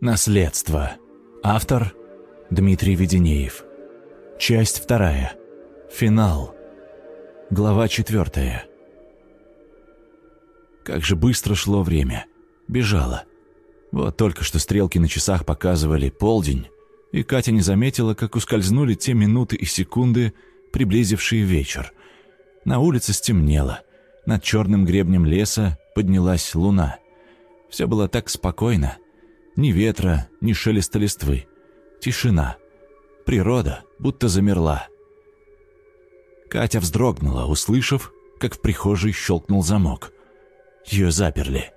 Наследство. Автор Дмитрий Веденеев. Часть вторая. Финал. Глава четвертая. Как же быстро шло время. Бежало. Вот только что стрелки на часах показывали полдень, и Катя не заметила, как ускользнули те минуты и секунды, приблизившие вечер. На улице стемнело. Над черным гребнем леса поднялась луна. Все было так спокойно. Ни ветра, ни шелеста листвы. Тишина. Природа будто замерла. Катя вздрогнула, услышав, как в прихожей щелкнул замок. Ее заперли.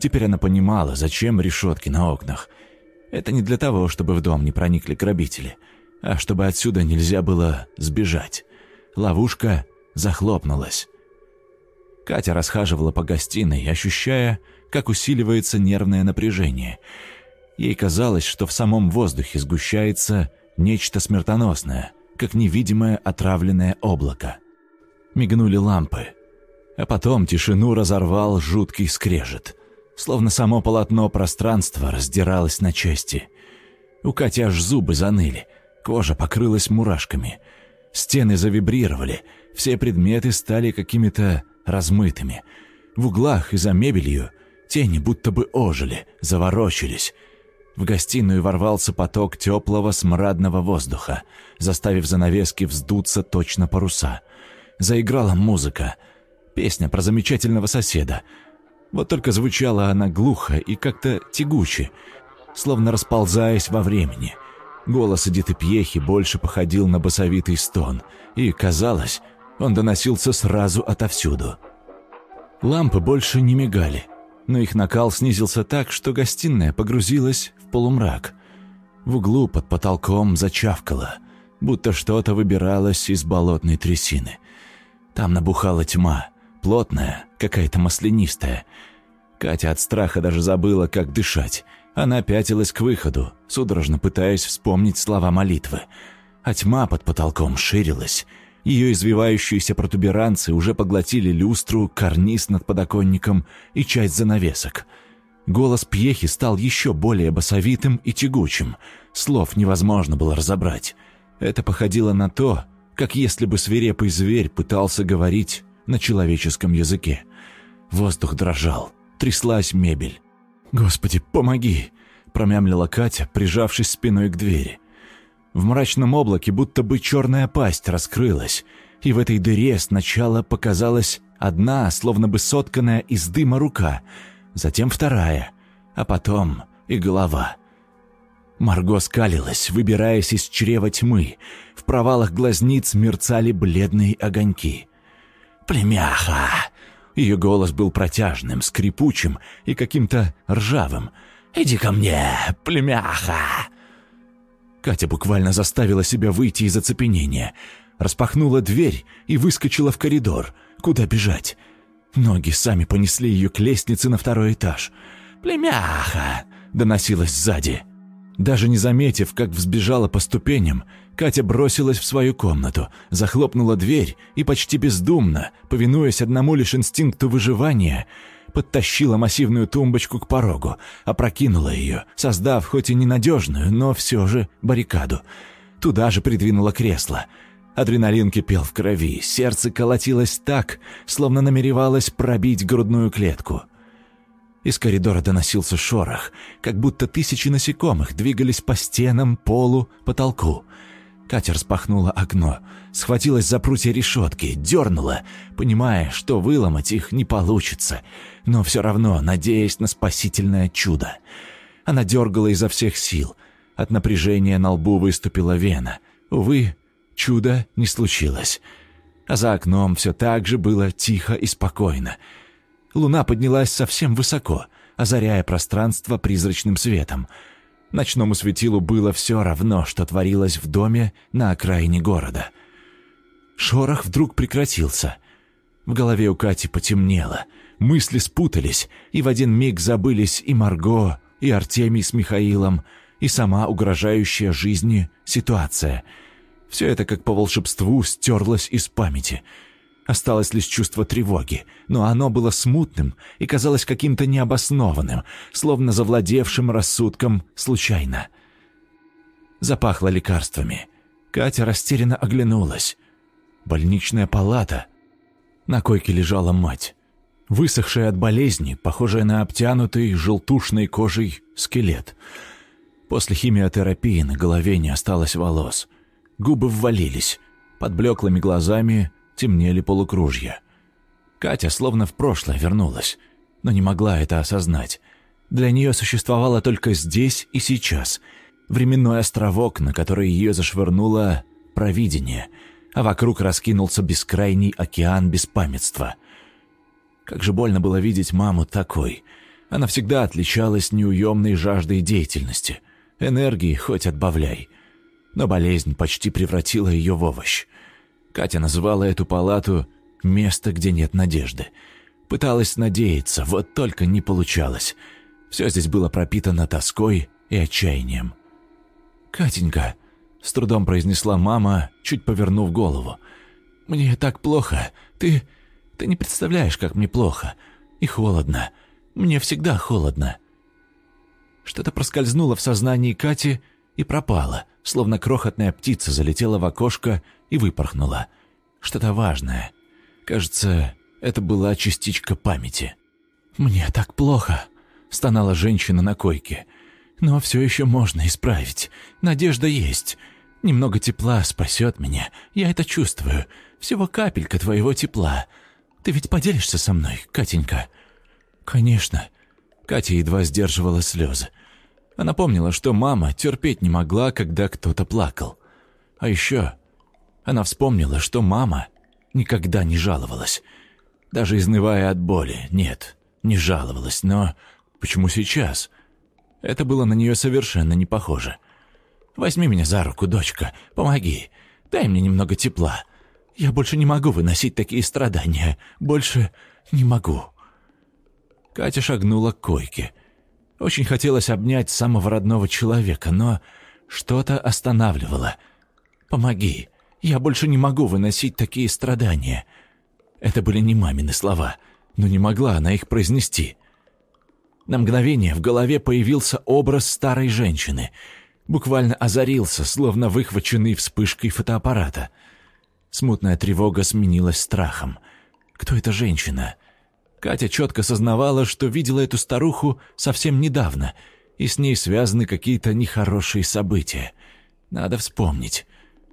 Теперь она понимала, зачем решетки на окнах. Это не для того, чтобы в дом не проникли грабители, а чтобы отсюда нельзя было сбежать. Ловушка захлопнулась. Катя расхаживала по гостиной, ощущая, как усиливается нервное напряжение. Ей казалось, что в самом воздухе сгущается нечто смертоносное, как невидимое отравленное облако. Мигнули лампы, а потом тишину разорвал жуткий скрежет, словно само полотно пространства раздиралось на части. У Кати аж зубы заныли, кожа покрылась мурашками, стены завибрировали, все предметы стали какими-то размытыми. В углах и за мебелью тени будто бы ожили, заворочились. В гостиную ворвался поток теплого смрадного воздуха, заставив занавески вздуться точно паруса. Заиграла музыка. Песня про замечательного соседа. Вот только звучала она глухо и как-то тягуче, словно расползаясь во времени. Голос Эдиты Пьехи больше походил на басовитый стон, и, казалось, он доносился сразу отовсюду. Лампы больше не мигали, но их накал снизился так, что гостиная погрузилась в полумрак. В углу под потолком зачавкало, будто что-то выбиралось из болотной трясины. Там набухала тьма, плотная, какая-то маслянистая. Катя от страха даже забыла, как дышать. Она пятилась к выходу, судорожно пытаясь вспомнить слова молитвы. А тьма под потолком ширилась — ее извивающиеся протуберанцы уже поглотили люстру, карниз над подоконником и часть занавесок. Голос Пьехи стал еще более басовитым и тягучим. Слов невозможно было разобрать. Это походило на то, как если бы свирепый зверь пытался говорить на человеческом языке. Воздух дрожал, тряслась мебель. «Господи, помоги!» — промямлила Катя, прижавшись спиной к двери. В мрачном облаке будто бы черная пасть раскрылась, и в этой дыре сначала показалась одна, словно бы сотканная из дыма рука, затем вторая, а потом и голова. Марго скалилась, выбираясь из чрева тьмы. В провалах глазниц мерцали бледные огоньки. «Племяха!» Ее голос был протяжным, скрипучим и каким-то ржавым. «Иди ко мне, племяха!» Катя буквально заставила себя выйти из оцепенения. Распахнула дверь и выскочила в коридор. Куда бежать? Ноги сами понесли ее к лестнице на второй этаж. «Племяха!» — доносилась сзади. Даже не заметив, как взбежала по ступеням, Катя бросилась в свою комнату, захлопнула дверь и почти бездумно, повинуясь одному лишь инстинкту выживания, подтащила массивную тумбочку к порогу, опрокинула ее, создав хоть и ненадежную, но все же баррикаду. Туда же придвинула кресло. Адреналин кипел в крови, сердце колотилось так, словно намеревалось пробить грудную клетку. Из коридора доносился шорох, как будто тысячи насекомых двигались по стенам, полу, потолку. Катя распахнула окно, схватилась за прутья решетки, дернула, понимая, что выломать их не получится, но все равно надеясь на спасительное чудо. Она дергала изо всех сил. От напряжения на лбу выступила вена. Увы, чуда не случилось. А за окном все так же было тихо и спокойно. Луна поднялась совсем высоко, озаряя пространство призрачным светом — Ночному светилу было все равно, что творилось в доме на окраине города. Шорох вдруг прекратился. В голове у Кати потемнело, мысли спутались, и в один миг забылись и Марго, и Артемий с Михаилом, и сама угрожающая жизни ситуация. Все это как по волшебству стерлось из памяти. Осталось лишь чувство тревоги, но оно было смутным и казалось каким-то необоснованным, словно завладевшим рассудком случайно. Запахло лекарствами. Катя растерянно оглянулась. Больничная палата. На койке лежала мать. Высохшая от болезни, похожая на обтянутый желтушной кожей скелет. После химиотерапии на голове не осталось волос. Губы ввалились. Под блеклыми глазами темнели полукружья. Катя словно в прошлое вернулась, но не могла это осознать. Для нее существовало только здесь и сейчас. Временной островок, на который ее зашвырнуло провидение, а вокруг раскинулся бескрайний океан беспамятства. Как же больно было видеть маму такой. Она всегда отличалась неуемной жаждой деятельности. Энергии хоть отбавляй. Но болезнь почти превратила ее в овощ. Катя называла эту палату «место, где нет надежды». Пыталась надеяться, вот только не получалось. Все здесь было пропитано тоской и отчаянием. «Катенька», — с трудом произнесла мама, чуть повернув голову, — «мне так плохо. Ты... ты не представляешь, как мне плохо. И холодно. Мне всегда холодно». Что-то проскользнуло в сознании Кати и пропало, словно крохотная птица залетела в окошко и выпорхнула. Что-то важное. Кажется, это была частичка памяти. «Мне так плохо», — стонала женщина на койке. «Но все еще можно исправить. Надежда есть. Немного тепла спасет меня. Я это чувствую. Всего капелька твоего тепла. Ты ведь поделишься со мной, Катенька?» «Конечно». Катя едва сдерживала слезы. Она помнила, что мама терпеть не могла, когда кто-то плакал. А еще она вспомнила, что мама никогда не жаловалась. Даже изнывая от боли, нет, не жаловалась, но почему сейчас? Это было на нее совершенно не похоже. «Возьми меня за руку, дочка, помоги, дай мне немного тепла. Я больше не могу выносить такие страдания, больше не могу». Катя шагнула к койке. Очень хотелось обнять самого родного человека, но что-то останавливало. «Помоги, я больше не могу выносить такие страдания». Это были не мамины слова, но не могла она их произнести. На мгновение в голове появился образ старой женщины. Буквально озарился, словно выхваченный вспышкой фотоаппарата. Смутная тревога сменилась страхом. Кто эта женщина? Катя четко сознавала, что видела эту старуху совсем недавно, и с ней связаны какие-то нехорошие события. Надо вспомнить.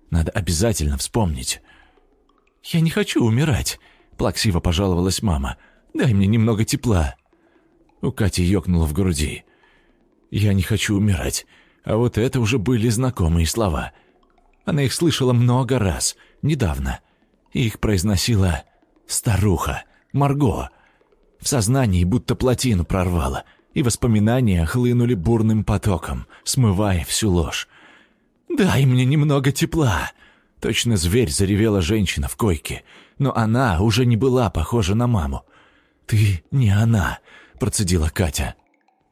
Надо обязательно вспомнить. «Я не хочу умирать», — плаксиво пожаловалась мама. «Дай мне немного тепла». У Кати ёкнуло в груди. «Я не хочу умирать». А вот это уже были знакомые слова. Она их слышала много раз, недавно. И их произносила старуха, Марго. В сознании будто плотину прорвало, и воспоминания хлынули бурным потоком, смывая всю ложь. «Дай мне немного тепла!» Точно зверь заревела женщина в койке, но она уже не была похожа на маму. «Ты не она», — процедила Катя.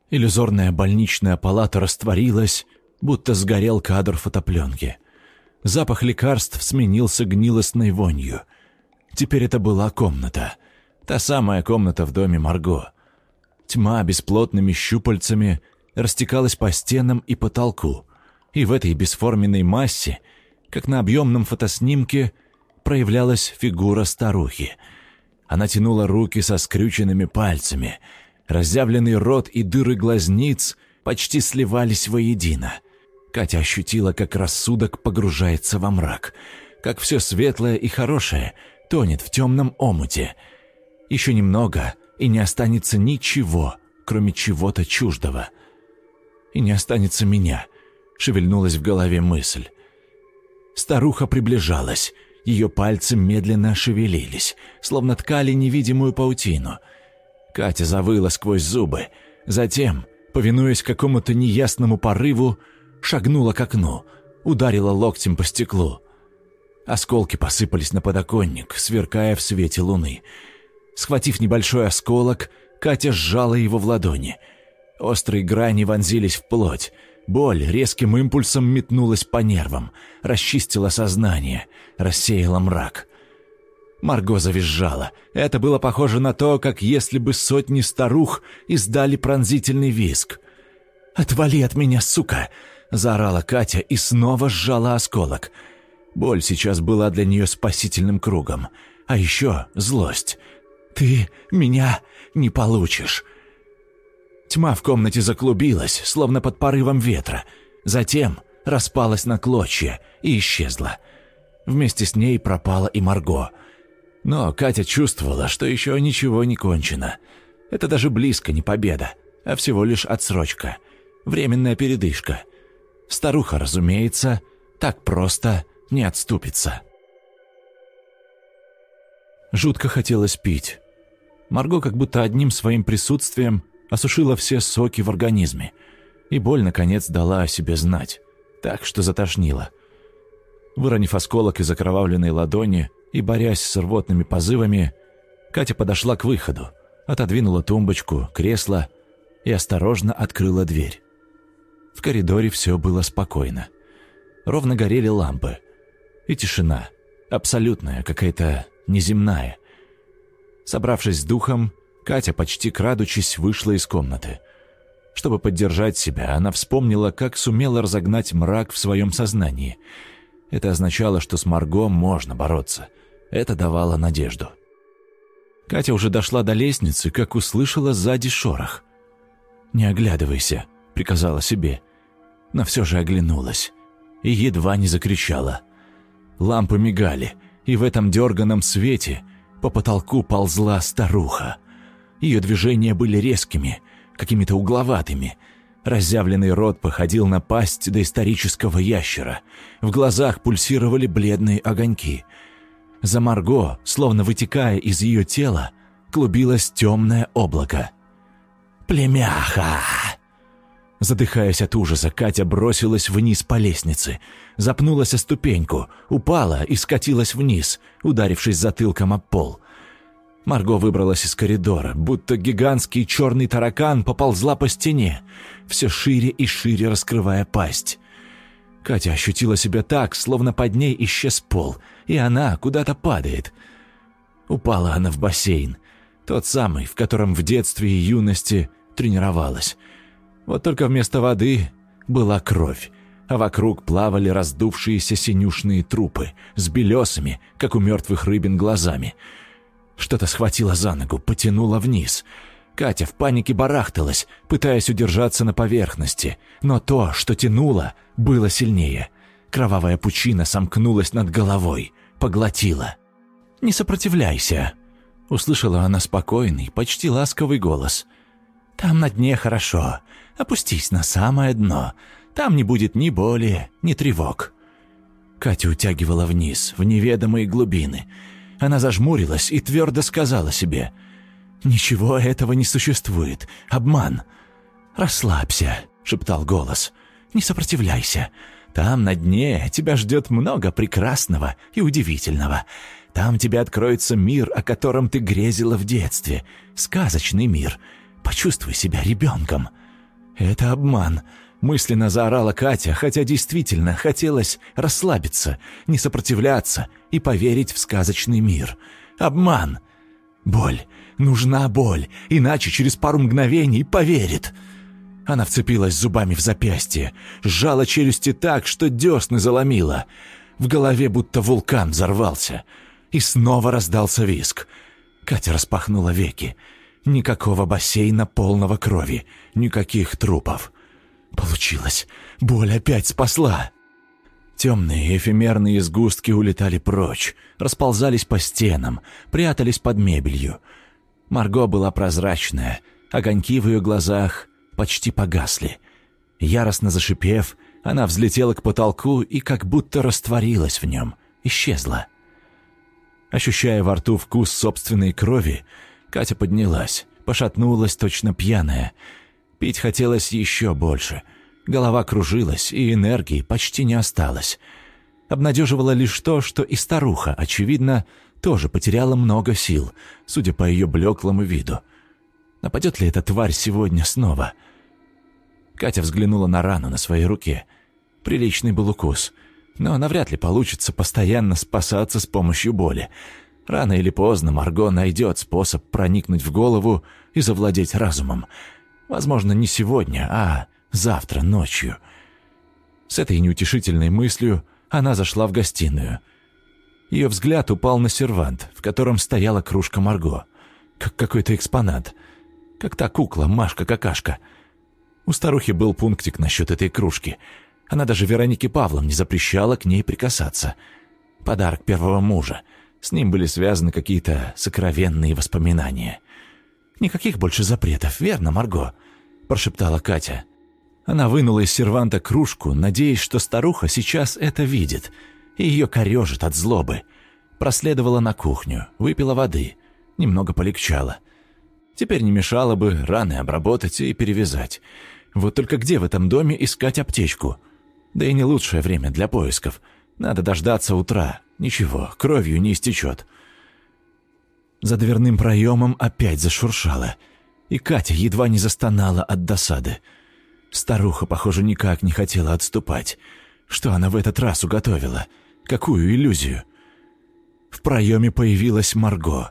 Иллюзорная больничная палата растворилась, будто сгорел кадр фотопленки. Запах лекарств сменился гнилостной вонью. Теперь это была комната. Та самая комната в доме Марго. Тьма бесплотными щупальцами растекалась по стенам и потолку и в этой бесформенной массе, как на объемном фотоснимке, проявлялась фигура старухи. Она тянула руки со скрюченными пальцами. Разъявленный рот и дыры глазниц почти сливались воедино. Катя ощутила, как рассудок погружается во мрак, как все светлое и хорошее тонет в темном омуте. Еще немного, и не останется ничего, кроме чего-то чуждого. И не останется меня — шевельнулась в голове мысль. Старуха приближалась, ее пальцы медленно шевелились, словно ткали невидимую паутину. Катя завыла сквозь зубы, затем, повинуясь какому-то неясному порыву, шагнула к окну, ударила локтем по стеклу. Осколки посыпались на подоконник, сверкая в свете луны. Схватив небольшой осколок, Катя сжала его в ладони. Острые грани вонзились в плоть, Боль резким импульсом метнулась по нервам, расчистила сознание, рассеяла мрак. Марго завизжала. Это было похоже на то, как если бы сотни старух издали пронзительный визг. «Отвали от меня, сука!» — заорала Катя и снова сжала осколок. Боль сейчас была для нее спасительным кругом. А еще злость. «Ты меня не получишь!» Тьма в комнате заклубилась, словно под порывом ветра. Затем распалась на клочья и исчезла. Вместе с ней пропала и Марго — но Катя чувствовала, что еще ничего не кончено. Это даже близко не победа, а всего лишь отсрочка. Временная передышка. Старуха, разумеется, так просто не отступится. Жутко хотелось пить. Марго как будто одним своим присутствием осушила все соки в организме. И боль, наконец, дала о себе знать. Так что затошнило. Выронив осколок из окровавленной ладони, и, борясь с рвотными позывами, Катя подошла к выходу, отодвинула тумбочку, кресло и осторожно открыла дверь. В коридоре все было спокойно. Ровно горели лампы. И тишина. Абсолютная, какая-то неземная. Собравшись с духом, Катя, почти крадучись, вышла из комнаты. Чтобы поддержать себя, она вспомнила, как сумела разогнать мрак в своем сознании. Это означало, что с Марго можно бороться — это давало надежду. Катя уже дошла до лестницы, как услышала сзади шорох. «Не оглядывайся», — приказала себе. Но все же оглянулась и едва не закричала. Лампы мигали, и в этом дерганом свете по потолку ползла старуха. Ее движения были резкими, какими-то угловатыми. Разъявленный рот походил на пасть доисторического ящера. В глазах пульсировали бледные огоньки — за Марго, словно вытекая из ее тела, клубилось темное облако. «Племяха!» Задыхаясь от ужаса, Катя бросилась вниз по лестнице, запнулась о ступеньку, упала и скатилась вниз, ударившись затылком об пол. Марго выбралась из коридора, будто гигантский черный таракан поползла по стене, все шире и шире раскрывая пасть. Катя ощутила себя так, словно под ней исчез пол, и она куда-то падает. Упала она в бассейн, тот самый, в котором в детстве и юности тренировалась. Вот только вместо воды была кровь, а вокруг плавали раздувшиеся синюшные трупы с белесами, как у мертвых рыбин, глазами. Что-то схватило за ногу, потянуло вниз — Катя в панике барахталась, пытаясь удержаться на поверхности, но то, что тянуло, было сильнее. Кровавая пучина сомкнулась над головой, поглотила. «Не сопротивляйся», — услышала она спокойный, почти ласковый голос. «Там на дне хорошо. Опустись на самое дно. Там не будет ни боли, ни тревог». Катя утягивала вниз, в неведомые глубины. Она зажмурилась и твердо сказала себе — «Ничего этого не существует. Обман». «Расслабься», — шептал голос. «Не сопротивляйся. Там, на дне, тебя ждет много прекрасного и удивительного. Там тебе откроется мир, о котором ты грезила в детстве. Сказочный мир. Почувствуй себя ребенком». «Это обман», — мысленно заорала Катя, хотя действительно хотелось расслабиться, не сопротивляться и поверить в сказочный мир. «Обман!» «Боль! Нужна боль, иначе через пару мгновений поверит. Она вцепилась зубами в запястье, сжала челюсти так, что десны заломила. В голове будто вулкан взорвался. И снова раздался виск. Катя распахнула веки. Никакого бассейна полного крови, никаких трупов. Получилось. Боль опять спасла. Темные эфемерные сгустки улетали прочь, расползались по стенам, прятались под мебелью — Марго была прозрачная, огоньки в ее глазах почти погасли. Яростно зашипев, она взлетела к потолку и как будто растворилась в нем, исчезла. Ощущая во рту вкус собственной крови, Катя поднялась, пошатнулась точно пьяная. Пить хотелось еще больше. Голова кружилась, и энергии почти не осталось. Обнадеживало лишь то, что и старуха, очевидно, тоже потеряла много сил, судя по ее блеклому виду. Нападет ли эта тварь сегодня снова? Катя взглянула на рану на своей руке. Приличный был укус, но навряд ли получится постоянно спасаться с помощью боли. Рано или поздно Марго найдет способ проникнуть в голову и завладеть разумом. Возможно, не сегодня, а завтра ночью. С этой неутешительной мыслью она зашла в гостиную. Ее взгляд упал на сервант, в котором стояла кружка Марго. Как какой-то экспонат. Как та кукла Машка-какашка. У старухи был пунктик насчет этой кружки. Она даже Веронике Павловне запрещала к ней прикасаться. Подарок первого мужа — с ним были связаны какие-то сокровенные воспоминания. «Никаких больше запретов, верно, Марго?» – прошептала Катя. Она вынула из серванта кружку, надеясь, что старуха сейчас это видит, и ее корежит от злобы. Проследовала на кухню, выпила воды, немного полегчало. Теперь не мешало бы раны обработать и перевязать. Вот только где в этом доме искать аптечку? Да и не лучшее время для поисков. Надо дождаться утра, Ничего, кровью не истечет. За дверным проемом опять зашуршало, и Катя едва не застонала от досады. Старуха, похоже, никак не хотела отступать. Что она в этот раз уготовила? Какую иллюзию? В проеме появилась Марго.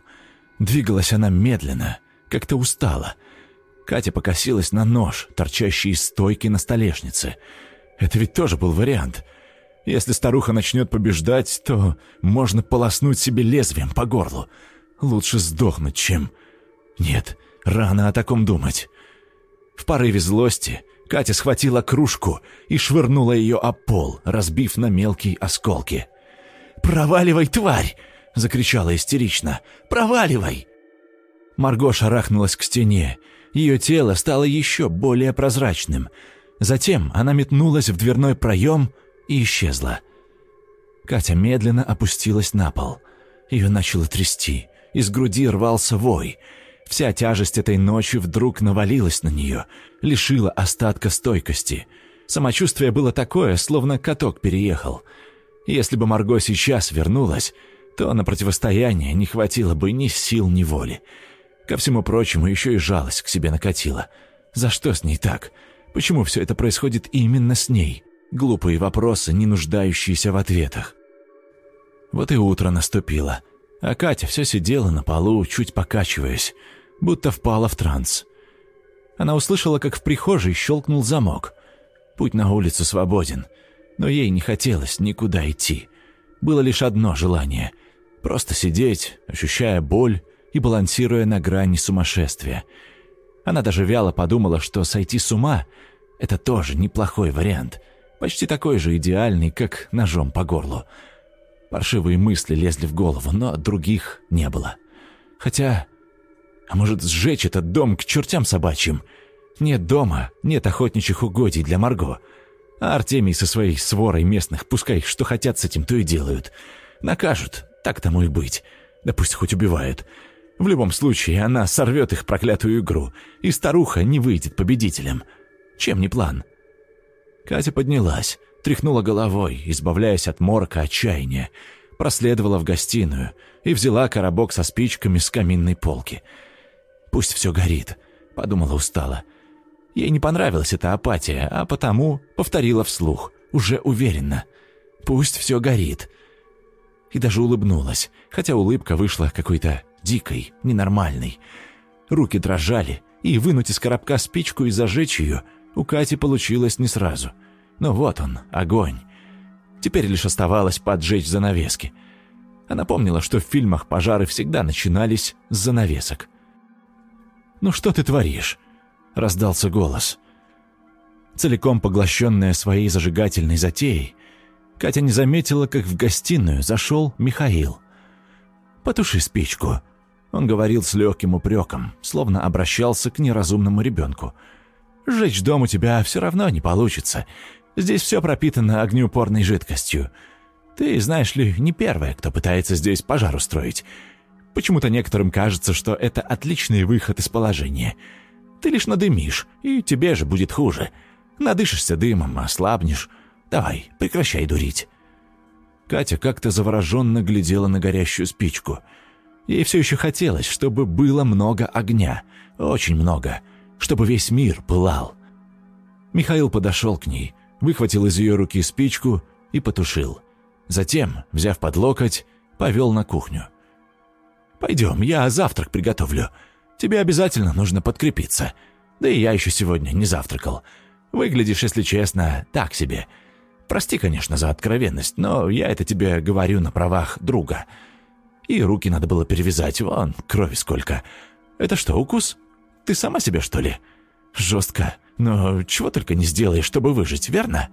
Двигалась она медленно, как-то устала. Катя покосилась на нож, торчащий из стойки на столешнице. Это ведь тоже был вариант. Если старуха начнет побеждать, то можно полоснуть себе лезвием по горлу. Лучше сдохнуть, чем... Нет, рано о таком думать. В порыве злости Катя схватила кружку и швырнула ее об пол, разбив на мелкие осколки. «Проваливай, тварь!» — закричала истерично. «Проваливай!» Марго шарахнулась к стене. Ее тело стало еще более прозрачным. Затем она метнулась в дверной проем и исчезла. Катя медленно опустилась на пол. Ее начало трясти. Из груди рвался вой. Вся тяжесть этой ночи вдруг навалилась на нее, лишила остатка стойкости. Самочувствие было такое, словно каток переехал. Если бы Марго сейчас вернулась, то на противостояние не хватило бы ни сил, ни воли. Ко всему прочему, еще и жалость к себе накатила. За что с ней так? Почему все это происходит именно с ней? Глупые вопросы, не нуждающиеся в ответах. Вот и утро наступило, а Катя все сидела на полу, чуть покачиваясь, будто впала в транс. Она услышала, как в прихожей щелкнул замок. Путь на улицу свободен, но ей не хотелось никуда идти. Было лишь одно желание — просто сидеть, ощущая боль и балансируя на грани сумасшествия. Она даже вяло подумала, что сойти с ума — это тоже неплохой вариант — почти такой же идеальный, как ножом по горлу. Паршивые мысли лезли в голову, но других не было. Хотя... А может, сжечь этот дом к чертям собачьим? Нет дома, нет охотничьих угодий для Марго. А Артемий со своей сворой местных, пускай что хотят с этим, то и делают. Накажут, так тому и быть. Да пусть хоть убивают. В любом случае, она сорвет их проклятую игру, и старуха не выйдет победителем. Чем не план? Катя поднялась, тряхнула головой, избавляясь от морка отчаяния, проследовала в гостиную и взяла коробок со спичками с каминной полки. «Пусть все горит», — подумала устало. Ей не понравилась эта апатия, а потому повторила вслух, уже уверенно. «Пусть все горит». И даже улыбнулась, хотя улыбка вышла какой-то дикой, ненормальной. Руки дрожали, и вынуть из коробка спичку и зажечь ее — у Кати получилось не сразу. Но вот он, огонь. Теперь лишь оставалось поджечь занавески. Она помнила, что в фильмах пожары всегда начинались с занавесок. «Ну что ты творишь?» — раздался голос. Целиком поглощенная своей зажигательной затеей, Катя не заметила, как в гостиную зашел Михаил. «Потуши спичку», — он говорил с легким упреком, словно обращался к неразумному ребенку — Сжечь дом у тебя все равно не получится. Здесь все пропитано огнеупорной жидкостью. Ты, знаешь ли, не первая, кто пытается здесь пожар устроить. Почему-то некоторым кажется, что это отличный выход из положения. Ты лишь надымишь, и тебе же будет хуже. Надышишься дымом, ослабнешь. Давай, прекращай дурить». Катя как-то завороженно глядела на горящую спичку. Ей все еще хотелось, чтобы было много огня. Очень много чтобы весь мир пылал. Михаил подошел к ней, выхватил из ее руки спичку и потушил. Затем, взяв под локоть, повел на кухню. Пойдем, я завтрак приготовлю. Тебе обязательно нужно подкрепиться. Да и я еще сегодня не завтракал. Выглядишь, если честно, так себе. Прости, конечно, за откровенность, но я это тебе говорю на правах друга. И руки надо было перевязать, вон, крови сколько. Это что, укус? Ты сама себе, что ли? Жестко, но чего только не сделаешь, чтобы выжить, верно?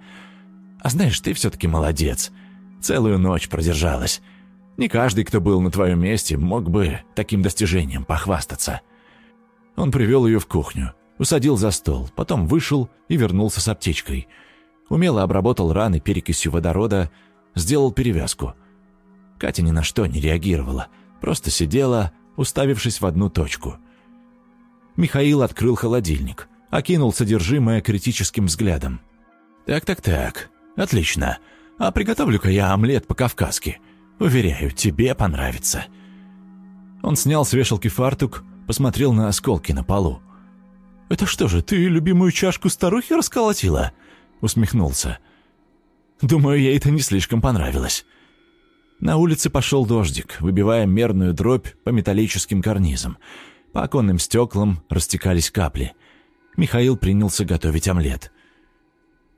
А знаешь, ты все-таки молодец. Целую ночь продержалась. Не каждый, кто был на твоем месте, мог бы таким достижением похвастаться. Он привел ее в кухню, усадил за стол, потом вышел и вернулся с аптечкой. Умело обработал раны перекисью водорода, сделал перевязку. Катя ни на что не реагировала, просто сидела, уставившись в одну точку. Михаил открыл холодильник, окинул содержимое критическим взглядом. «Так-так-так, отлично. А приготовлю-ка я омлет по-кавказски. Уверяю, тебе понравится». Он снял с вешалки фартук, посмотрел на осколки на полу. «Это что же, ты любимую чашку старухи расколотила?» Усмехнулся. «Думаю, ей это не слишком понравилось». На улице пошел дождик, выбивая мерную дробь по металлическим карнизам. По оконным стеклам растекались капли. Михаил принялся готовить омлет.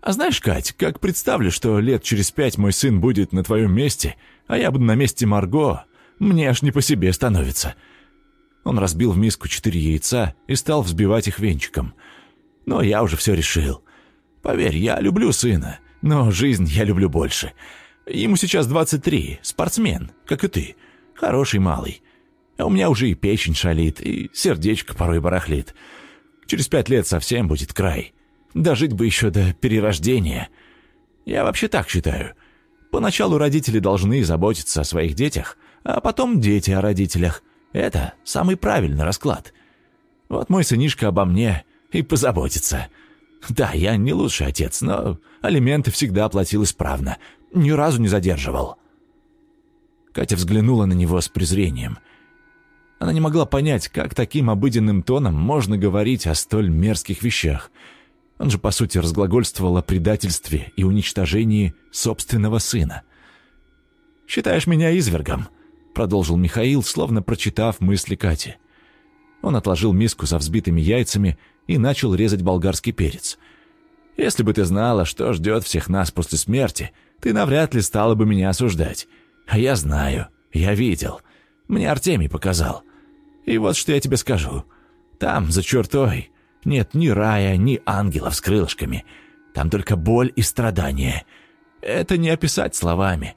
«А знаешь, Кать, как представлю, что лет через пять мой сын будет на твоем месте, а я буду на месте Марго, мне аж не по себе становится. Он разбил в миску четыре яйца и стал взбивать их венчиком. Но я уже все решил. Поверь, я люблю сына, но жизнь я люблю больше. Ему сейчас 23, спортсмен, как и ты. Хороший малый. А у меня уже и печень шалит, и сердечко порой барахлит. Через пять лет совсем будет край. Дожить бы еще до перерождения. Я вообще так считаю. Поначалу родители должны заботиться о своих детях, а потом дети о родителях – это самый правильный расклад. Вот мой сынишка обо мне и позаботится. Да, я не лучший отец, но алименты всегда платил исправно. Ни разу не задерживал. Катя взглянула на него с презрением. Она не могла понять, как таким обыденным тоном можно говорить о столь мерзких вещах. Он же, по сути, разглагольствовал о предательстве и уничтожении собственного сына. «Считаешь меня извергом?» продолжил Михаил, словно прочитав мысли Кати. Он отложил миску со взбитыми яйцами и начал резать болгарский перец. «Если бы ты знала, что ждет всех нас после смерти, ты навряд ли стала бы меня осуждать. А я знаю, я видел. Мне Артемий показал. И вот что я тебе скажу. Там, за чертой, нет ни рая, ни ангелов с крылышками. Там только боль и страдания. Это не описать словами.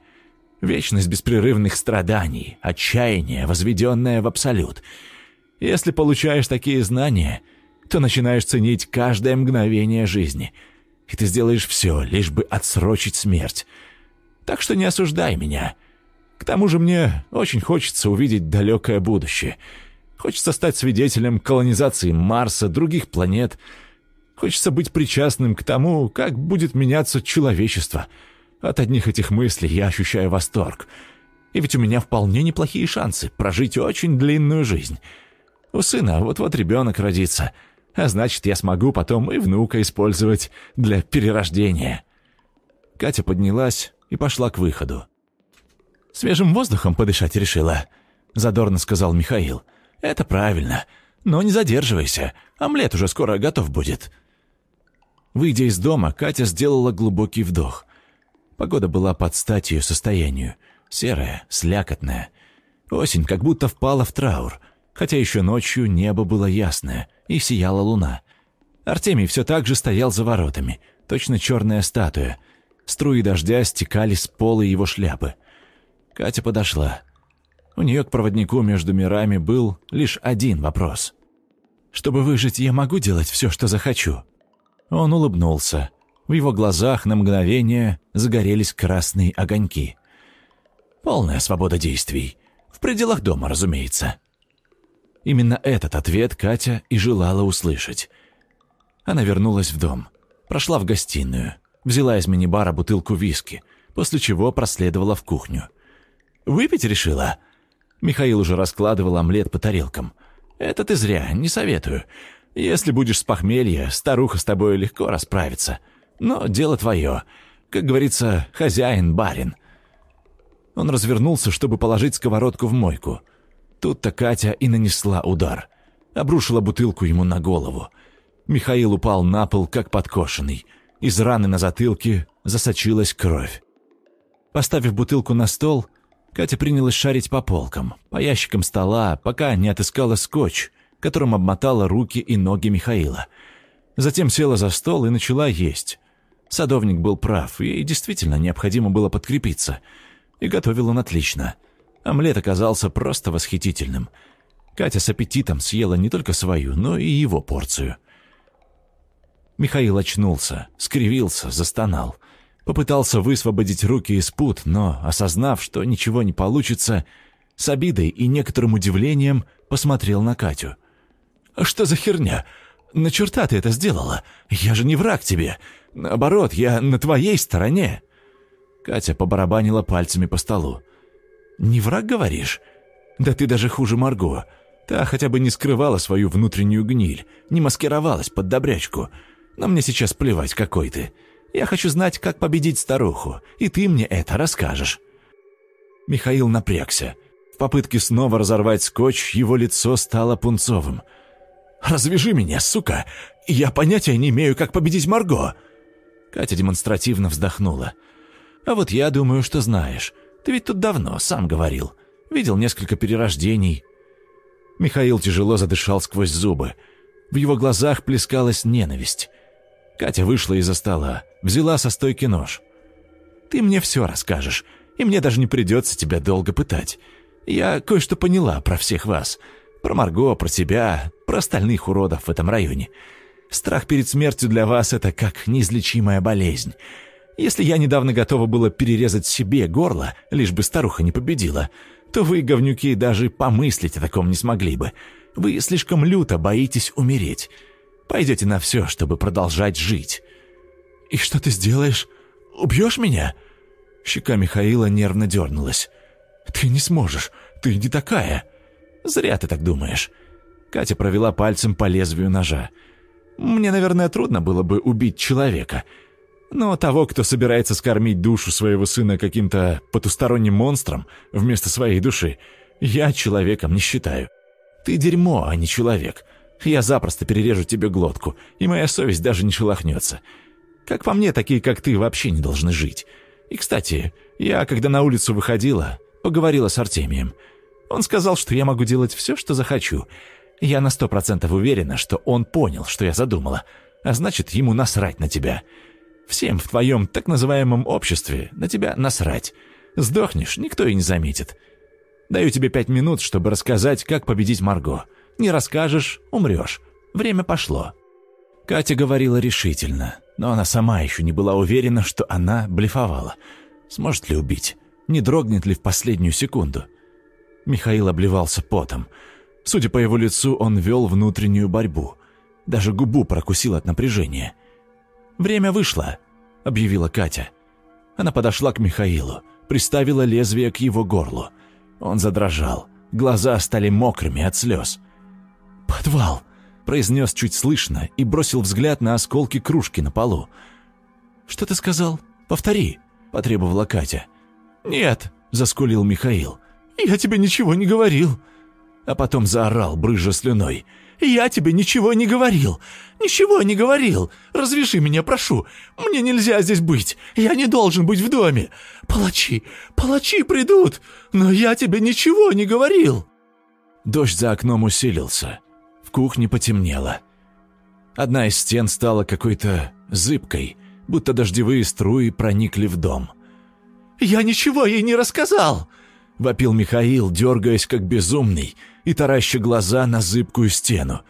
Вечность беспрерывных страданий, отчаяние, возведенное в абсолют. Если получаешь такие знания, то начинаешь ценить каждое мгновение жизни, и ты сделаешь все, лишь бы отсрочить смерть. Так что не осуждай меня. К тому же мне очень хочется увидеть далекое будущее. Хочется стать свидетелем колонизации Марса, других планет. Хочется быть причастным к тому, как будет меняться человечество — от одних этих мыслей я ощущаю восторг. И ведь у меня вполне неплохие шансы прожить очень длинную жизнь. У сына вот-вот ребенок родится, а значит, я смогу потом и внука использовать для перерождения. Катя поднялась и пошла к выходу. «Свежим воздухом подышать решила», — задорно сказал Михаил. «Это правильно. Но не задерживайся, омлет уже скоро готов будет». Выйдя из дома, Катя сделала глубокий вдох. Погода была под стать ее состоянию. Серая, слякотная. Осень как будто впала в траур, хотя еще ночью небо было ясное, и сияла луна. Артемий все так же стоял за воротами, точно черная статуя. Струи дождя стекали с пола его шляпы. Катя подошла. У нее к проводнику между мирами был лишь один вопрос. «Чтобы выжить, я могу делать все, что захочу?» Он улыбнулся, в его глазах на мгновение загорелись красные огоньки. Полная свобода действий. В пределах дома, разумеется. Именно этот ответ Катя и желала услышать. Она вернулась в дом, прошла в гостиную, взяла из мини-бара бутылку виски, после чего проследовала в кухню. «Выпить решила?» Михаил уже раскладывал омлет по тарелкам. «Это ты зря, не советую. Если будешь с похмелья, старуха с тобой легко расправится. Но дело твое. Как говорится, хозяин, барин. Он развернулся, чтобы положить сковородку в мойку. Тут-то Катя и нанесла удар. Обрушила бутылку ему на голову. Михаил упал на пол, как подкошенный. Из раны на затылке засочилась кровь. Поставив бутылку на стол, Катя принялась шарить по полкам, по ящикам стола, пока не отыскала скотч, которым обмотала руки и ноги Михаила. Затем села за стол и начала есть. Садовник был прав, ей действительно необходимо было подкрепиться. И готовил он отлично. Омлет оказался просто восхитительным. Катя с аппетитом съела не только свою, но и его порцию. Михаил очнулся, скривился, застонал. Попытался высвободить руки из пут, но, осознав, что ничего не получится, с обидой и некоторым удивлением посмотрел на Катю. «А «Что за херня? На черта ты это сделала? Я же не враг тебе. Наоборот, я на твоей стороне». Катя побарабанила пальцами по столу. «Не враг, говоришь? Да ты даже хуже Марго. Та хотя бы не скрывала свою внутреннюю гниль, не маскировалась под добрячку. Но мне сейчас плевать, какой ты. Я хочу знать, как победить старуху, и ты мне это расскажешь». Михаил напрягся. В попытке снова разорвать скотч его лицо стало пунцовым. «Развяжи меня, сука! Я понятия не имею, как победить Марго!» Катя демонстративно вздохнула. «А вот я думаю, что знаешь. Ты ведь тут давно, сам говорил. Видел несколько перерождений». Михаил тяжело задышал сквозь зубы. В его глазах плескалась ненависть. Катя вышла из-за стола, взяла со стойки нож. «Ты мне все расскажешь, и мне даже не придется тебя долго пытать. Я кое-что поняла про всех вас. Про Марго, про тебя, про остальных уродов в этом районе. Страх перед смертью для вас — это как неизлечимая болезнь. Если я недавно готова была перерезать себе горло, лишь бы старуха не победила, то вы, говнюки, даже помыслить о таком не смогли бы. Вы слишком люто боитесь умереть. Пойдете на все, чтобы продолжать жить. И что ты сделаешь? Убьешь меня?» Щека Михаила нервно дернулась. «Ты не сможешь. Ты не такая». «Зря ты так думаешь». Катя провела пальцем по лезвию ножа. «Мне, наверное, трудно было бы убить человека. Но того, кто собирается скормить душу своего сына каким-то потусторонним монстром вместо своей души, я человеком не считаю. Ты дерьмо, а не человек. Я запросто перережу тебе глотку, и моя совесть даже не шелохнется. Как по мне, такие, как ты, вообще не должны жить. И, кстати, я, когда на улицу выходила, поговорила с Артемием. Он сказал, что я могу делать все, что захочу. Я на сто процентов уверена, что он понял, что я задумала, а значит, ему насрать на тебя. Всем в твоем так называемом обществе на тебя насрать. Сдохнешь, никто и не заметит. Даю тебе пять минут, чтобы рассказать, как победить Марго. Не расскажешь — умрешь. Время пошло». Катя говорила решительно, но она сама еще не была уверена, что она блефовала. Сможет ли убить? Не дрогнет ли в последнюю секунду? Михаил обливался потом. Судя по его лицу, он вел внутреннюю борьбу. Даже губу прокусил от напряжения. «Время вышло», — объявила Катя. Она подошла к Михаилу, приставила лезвие к его горлу. Он задрожал. Глаза стали мокрыми от слез. «Подвал!» — произнес чуть слышно и бросил взгляд на осколки кружки на полу. «Что ты сказал? Повтори!» — потребовала Катя. «Нет!» — заскулил Михаил. «Я тебе ничего не говорил!» А потом заорал, брыжа слюной. «Я тебе ничего не говорил! Ничего не говорил! Развяжи меня, прошу! Мне нельзя здесь быть! Я не должен быть в доме! Палачи! Палачи придут! Но я тебе ничего не говорил!» Дождь за окном усилился. Кухне потемнело. Одна из стен стала какой-то зыбкой, будто дождевые струи проникли в дом. «Я ничего ей не рассказал!» — вопил Михаил, дергаясь как безумный и тараща глаза на зыбкую стену.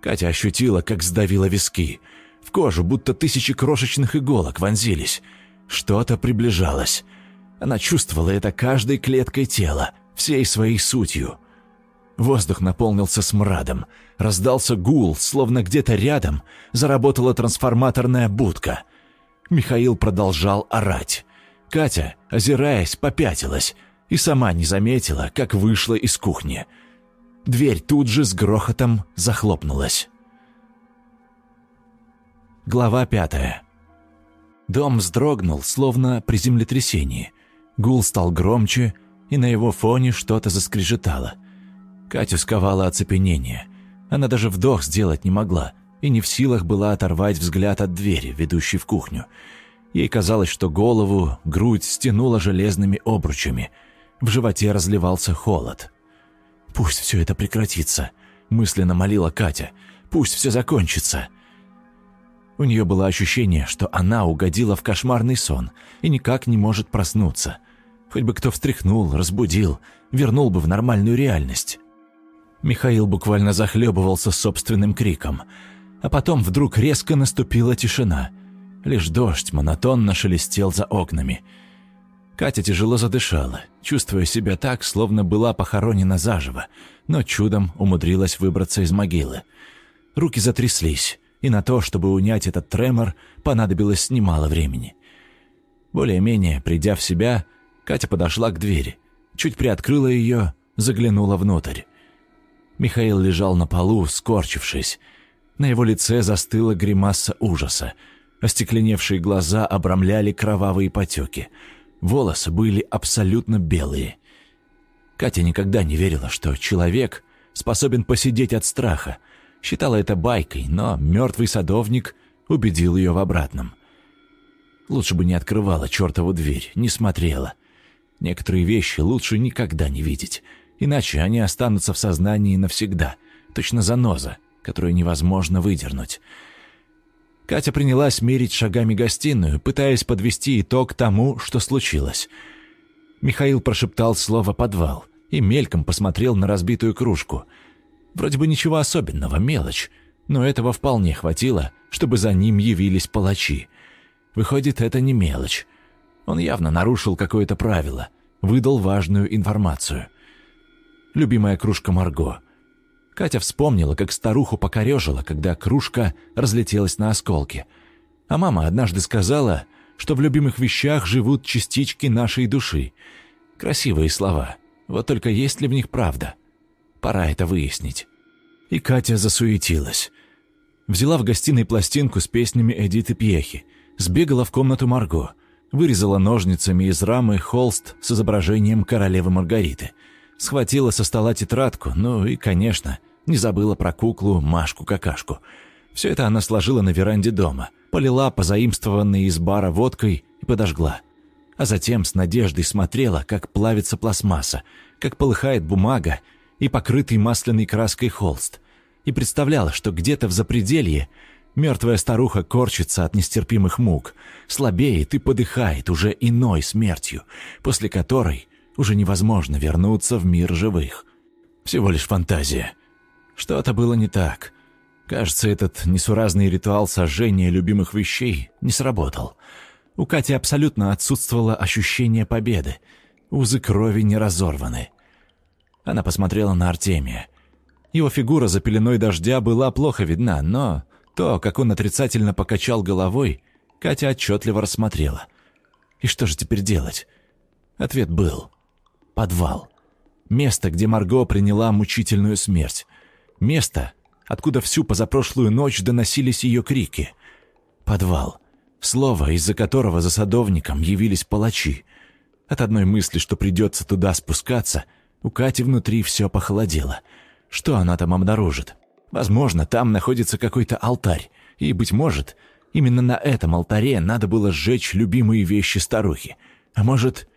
Катя ощутила, как сдавило виски. В кожу будто тысячи крошечных иголок вонзились. Что-то приближалось. Она чувствовала это каждой клеткой тела, всей своей сутью. Воздух наполнился смрадом. Раздался гул, словно где-то рядом заработала трансформаторная будка. Михаил продолжал орать. Катя, озираясь, попятилась и сама не заметила, как вышла из кухни. Дверь тут же с грохотом захлопнулась. Глава пятая. Дом вздрогнул, словно при землетрясении. Гул стал громче, и на его фоне что-то заскрежетало – Катю сковало оцепенение. Она даже вдох сделать не могла и не в силах была оторвать взгляд от двери, ведущей в кухню. Ей казалось, что голову, грудь стянула железными обручами. В животе разливался холод. «Пусть все это прекратится», — мысленно молила Катя. «Пусть все закончится». У нее было ощущение, что она угодила в кошмарный сон и никак не может проснуться. Хоть бы кто встряхнул, разбудил, вернул бы в нормальную реальность. Михаил буквально захлебывался собственным криком. А потом вдруг резко наступила тишина. Лишь дождь монотонно шелестел за окнами. Катя тяжело задышала, чувствуя себя так, словно была похоронена заживо, но чудом умудрилась выбраться из могилы. Руки затряслись, и на то, чтобы унять этот тремор, понадобилось немало времени. Более-менее, придя в себя, Катя подошла к двери, чуть приоткрыла ее, заглянула внутрь. Михаил лежал на полу, скорчившись. На его лице застыла гримаса ужаса. Остекленевшие глаза обрамляли кровавые потеки. Волосы были абсолютно белые. Катя никогда не верила, что человек способен посидеть от страха. Считала это байкой, но мертвый садовник убедил ее в обратном. Лучше бы не открывала чертову дверь, не смотрела. Некоторые вещи лучше никогда не видеть иначе они останутся в сознании навсегда, точно заноза, которую невозможно выдернуть. Катя принялась мерить шагами гостиную, пытаясь подвести итог тому, что случилось. Михаил прошептал слово «подвал» и мельком посмотрел на разбитую кружку. Вроде бы ничего особенного, мелочь, но этого вполне хватило, чтобы за ним явились палачи. Выходит, это не мелочь. Он явно нарушил какое-то правило, выдал важную информацию — любимая кружка Марго. Катя вспомнила, как старуху покорежила, когда кружка разлетелась на осколки. А мама однажды сказала, что в любимых вещах живут частички нашей души. Красивые слова. Вот только есть ли в них правда? Пора это выяснить. И Катя засуетилась. Взяла в гостиной пластинку с песнями Эдиты Пьехи, сбегала в комнату Марго, вырезала ножницами из рамы холст с изображением королевы Маргариты — Схватила со стола тетрадку, ну и, конечно, не забыла про куклу Машку-какашку. Все это она сложила на веранде дома, полила позаимствованной из бара водкой и подожгла. А затем с надеждой смотрела, как плавится пластмасса, как полыхает бумага и покрытый масляной краской холст. И представляла, что где-то в запределье мертвая старуха корчится от нестерпимых мук, слабеет и подыхает уже иной смертью, после которой уже невозможно вернуться в мир живых. Всего лишь фантазия. Что-то было не так. Кажется, этот несуразный ритуал сожжения любимых вещей не сработал. У Кати абсолютно отсутствовало ощущение победы. Узы крови не разорваны. Она посмотрела на Артемия. Его фигура за пеленой дождя была плохо видна, но то, как он отрицательно покачал головой, Катя отчетливо рассмотрела. И что же теперь делать? Ответ был. Подвал. Место, где Марго приняла мучительную смерть. Место, откуда всю позапрошлую ночь доносились ее крики. Подвал. Слово, из-за которого за садовником явились палачи. От одной мысли, что придется туда спускаться, у Кати внутри все похолодело. Что она там обнаружит? Возможно, там находится какой-то алтарь, и, быть может, именно на этом алтаре надо было сжечь любимые вещи старухи. А может,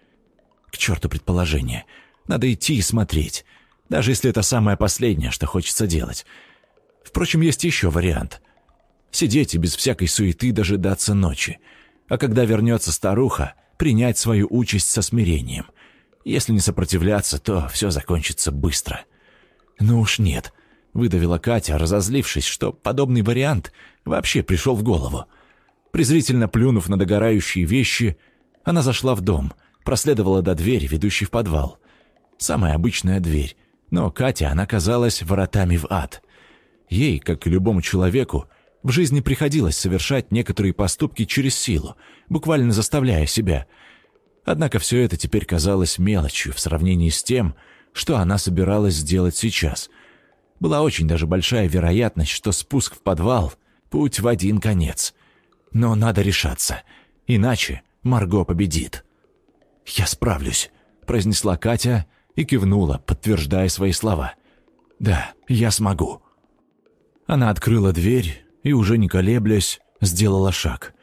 к черту предположение. Надо идти и смотреть. Даже если это самое последнее, что хочется делать. Впрочем, есть еще вариант. Сидеть и без всякой суеты дожидаться ночи. А когда вернется старуха, принять свою участь со смирением. Если не сопротивляться, то все закончится быстро. «Ну уж нет», — выдавила Катя, разозлившись, что подобный вариант вообще пришел в голову. Презрительно плюнув на догорающие вещи, она зашла в дом — проследовала до двери, ведущей в подвал. Самая обычная дверь, но Катя, она казалась воротами в ад. Ей, как и любому человеку, в жизни приходилось совершать некоторые поступки через силу, буквально заставляя себя. Однако все это теперь казалось мелочью в сравнении с тем, что она собиралась сделать сейчас. Была очень даже большая вероятность, что спуск в подвал — путь в один конец. Но надо решаться, иначе Марго победит. «Я справлюсь», — произнесла Катя и кивнула, подтверждая свои слова. Да, я смогу». Она открыла дверь и, уже не колеблясь, сделала шаг.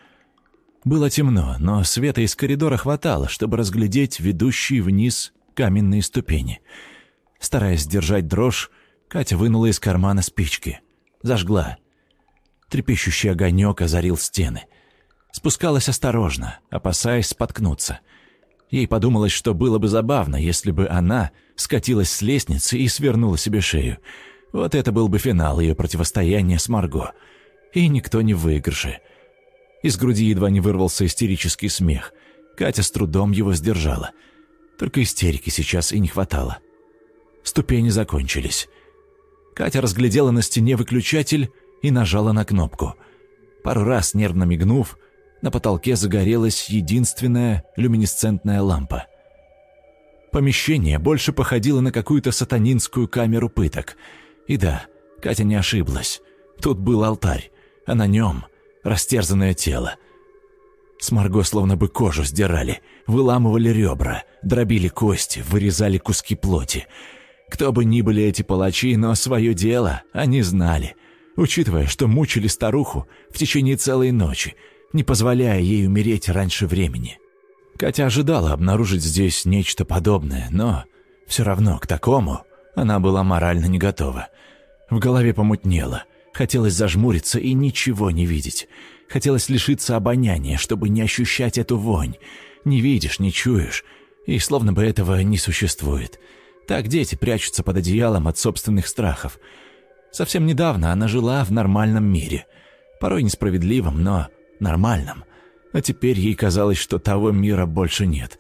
Было темно, но света из коридора хватало, чтобы разглядеть ведущие вниз каменные ступени. Стараясь сдержать дрожь, Катя вынула из кармана спички. Зажгла. Трепещущий огонек озарил стены. Спускалась осторожно, опасаясь споткнуться. Ей подумалось, что было бы забавно, если бы она скатилась с лестницы и свернула себе шею. Вот это был бы финал ее противостояния с Марго. И никто не в выигрыше. Из груди едва не вырвался истерический смех. Катя с трудом его сдержала. Только истерики сейчас и не хватало. Ступени закончились. Катя разглядела на стене выключатель и нажала на кнопку. Пару раз, нервно мигнув, на потолке загорелась единственная люминесцентная лампа. Помещение больше походило на какую-то сатанинскую камеру пыток. И да, Катя не ошиблась. Тут был алтарь, а на нем растерзанное тело. С Марго словно бы кожу сдирали, выламывали ребра, дробили кости, вырезали куски плоти. Кто бы ни были эти палачи, но свое дело они знали, учитывая, что мучили старуху в течение целой ночи, не позволяя ей умереть раньше времени. Катя ожидала обнаружить здесь нечто подобное, но все равно к такому она была морально не готова. В голове помутнело, хотелось зажмуриться и ничего не видеть. Хотелось лишиться обоняния, чтобы не ощущать эту вонь. Не видишь, не чуешь, и словно бы этого не существует. Так дети прячутся под одеялом от собственных страхов. Совсем недавно она жила в нормальном мире. Порой несправедливом, но нормальном. А теперь ей казалось, что того мира больше нет.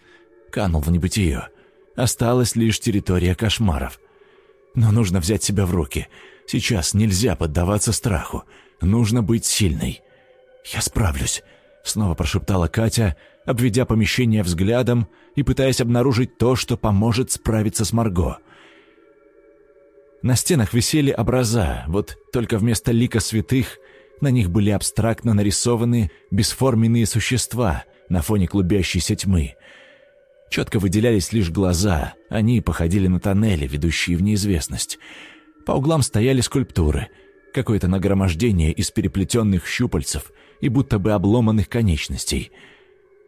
Канул в небытие. Осталась лишь территория кошмаров. Но нужно взять себя в руки. Сейчас нельзя поддаваться страху. Нужно быть сильной. «Я справлюсь», — снова прошептала Катя, обведя помещение взглядом и пытаясь обнаружить то, что поможет справиться с Марго. На стенах висели образа, вот только вместо лика святых на них были абстрактно нарисованы бесформенные существа на фоне клубящейся тьмы. Четко выделялись лишь глаза, они походили на тоннели, ведущие в неизвестность. По углам стояли скульптуры, какое-то нагромождение из переплетенных щупальцев и будто бы обломанных конечностей.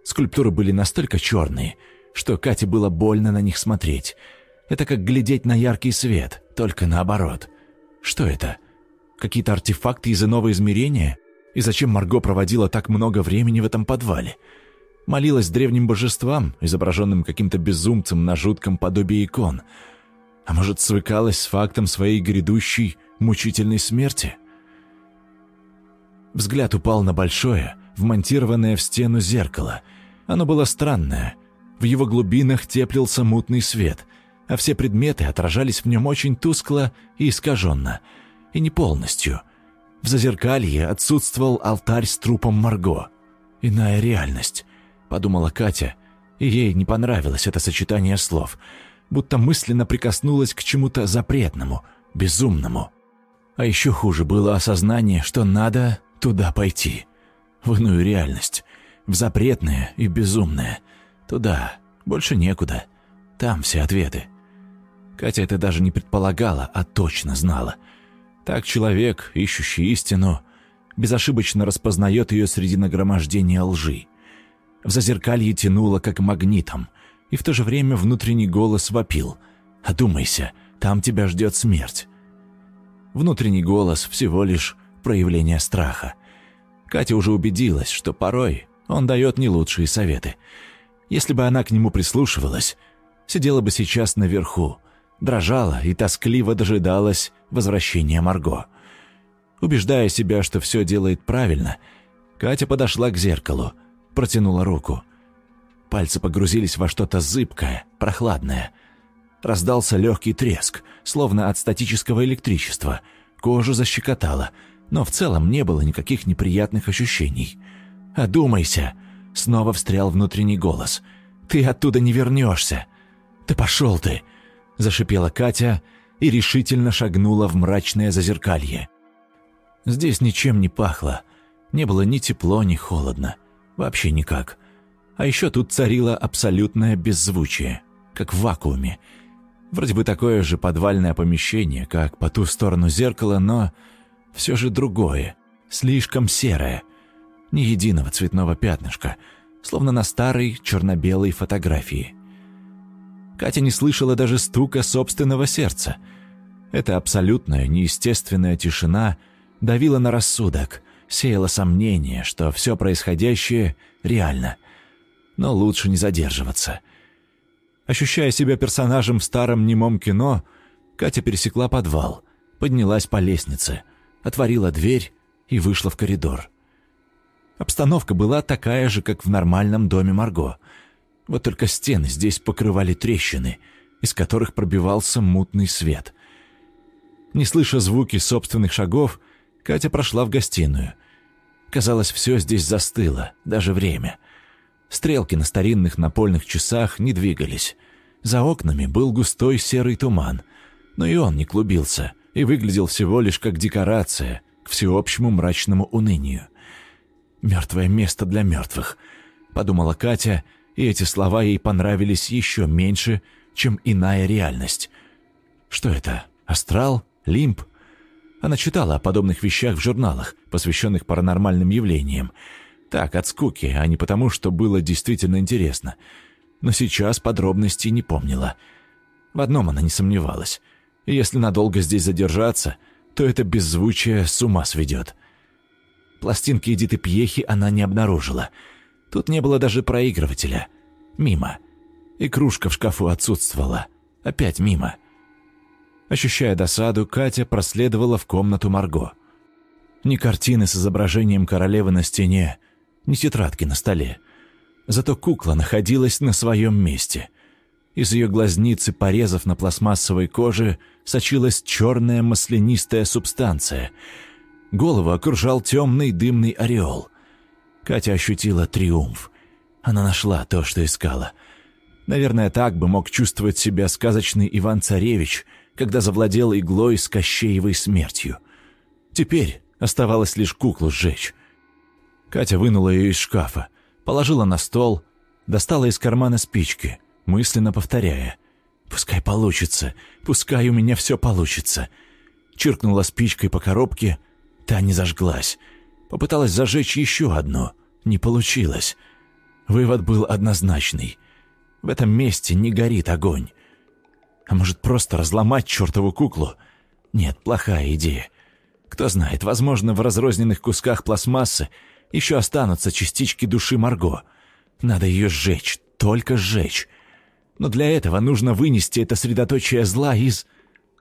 Скульптуры были настолько черные, что Кате было больно на них смотреть. Это как глядеть на яркий свет, только наоборот. Что это? Какие-то артефакты из иного измерения? И зачем Марго проводила так много времени в этом подвале? Молилась древним божествам, изображенным каким-то безумцем на жутком подобии икон. А может, свыкалась с фактом своей грядущей мучительной смерти? Взгляд упал на большое, вмонтированное в стену зеркало. Оно было странное. В его глубинах теплился мутный свет, а все предметы отражались в нем очень тускло и искаженно — и не полностью. В зазеркалье отсутствовал алтарь с трупом Марго. «Иная реальность», — подумала Катя, и ей не понравилось это сочетание слов, будто мысленно прикоснулась к чему-то запретному, безумному. А еще хуже было осознание, что надо туда пойти, в иную реальность, в запретное и безумное. Туда, больше некуда. Там все ответы. Катя это даже не предполагала, а точно знала — так человек, ищущий истину, безошибочно распознает ее среди нагромождения лжи. В зазеркалье тянуло, как магнитом, и в то же время внутренний голос вопил «Одумайся, там тебя ждет смерть». Внутренний голос всего лишь проявление страха. Катя уже убедилась, что порой он дает не лучшие советы. Если бы она к нему прислушивалась, сидела бы сейчас наверху, дрожала и тоскливо дожидалась возвращения Марго. Убеждая себя, что все делает правильно, Катя подошла к зеркалу, протянула руку. Пальцы погрузились во что-то зыбкое, прохладное. Раздался легкий треск, словно от статического электричества. Кожу защекотало, но в целом не было никаких неприятных ощущений. «Одумайся!» — снова встрял внутренний голос. «Ты оттуда не вернешься!» «Да пошел ты!» — зашипела Катя и решительно шагнула в мрачное зазеркалье. Здесь ничем не пахло. Не было ни тепло, ни холодно. Вообще никак. А еще тут царило абсолютное беззвучие, как в вакууме. Вроде бы такое же подвальное помещение, как по ту сторону зеркала, но все же другое, слишком серое, ни единого цветного пятнышка, словно на старой черно-белой фотографии. Катя не слышала даже стука собственного сердца. Эта абсолютная, неестественная тишина давила на рассудок, сеяла сомнение, что все происходящее реально. Но лучше не задерживаться. Ощущая себя персонажем в старом немом кино, Катя пересекла подвал, поднялась по лестнице, отворила дверь и вышла в коридор. Обстановка была такая же, как в нормальном доме Марго — вот только стены здесь покрывали трещины, из которых пробивался мутный свет. Не слыша звуки собственных шагов, Катя прошла в гостиную. Казалось, все здесь застыло, даже время. Стрелки на старинных напольных часах не двигались. За окнами был густой серый туман, но и он не клубился и выглядел всего лишь как декорация к всеобщему мрачному унынию. «Мертвое место для мертвых», — подумала Катя, — и эти слова ей понравились еще меньше, чем иная реальность. Что это? Астрал? Лимб? Она читала о подобных вещах в журналах, посвященных паранормальным явлениям. Так, от скуки, а не потому, что было действительно интересно. Но сейчас подробностей не помнила. В одном она не сомневалась. Если надолго здесь задержаться, то это беззвучие с ума сведет. Пластинки Эдиты Пьехи она не обнаружила — Тут не было даже проигрывателя. Мимо. И кружка в шкафу отсутствовала. Опять мимо. Ощущая досаду, Катя проследовала в комнату Марго. Ни картины с изображением королевы на стене, ни тетрадки на столе. Зато кукла находилась на своем месте. Из ее глазницы, порезов на пластмассовой коже, сочилась черная маслянистая субстанция. Голову окружал темный дымный ореол. Катя ощутила триумф. Она нашла то, что искала. Наверное, так бы мог чувствовать себя сказочный Иван-Царевич, когда завладел иглой с Кощеевой смертью. Теперь оставалось лишь куклу сжечь. Катя вынула ее из шкафа, положила на стол, достала из кармана спички, мысленно повторяя. «Пускай получится, пускай у меня все получится». Чиркнула спичкой по коробке, та не зажглась — Попыталась зажечь еще одно. Не получилось. Вывод был однозначный. В этом месте не горит огонь. А может, просто разломать чертову куклу? Нет, плохая идея. Кто знает, возможно, в разрозненных кусках пластмассы еще останутся частички души Марго. Надо ее сжечь, только сжечь. Но для этого нужно вынести это средоточие зла из...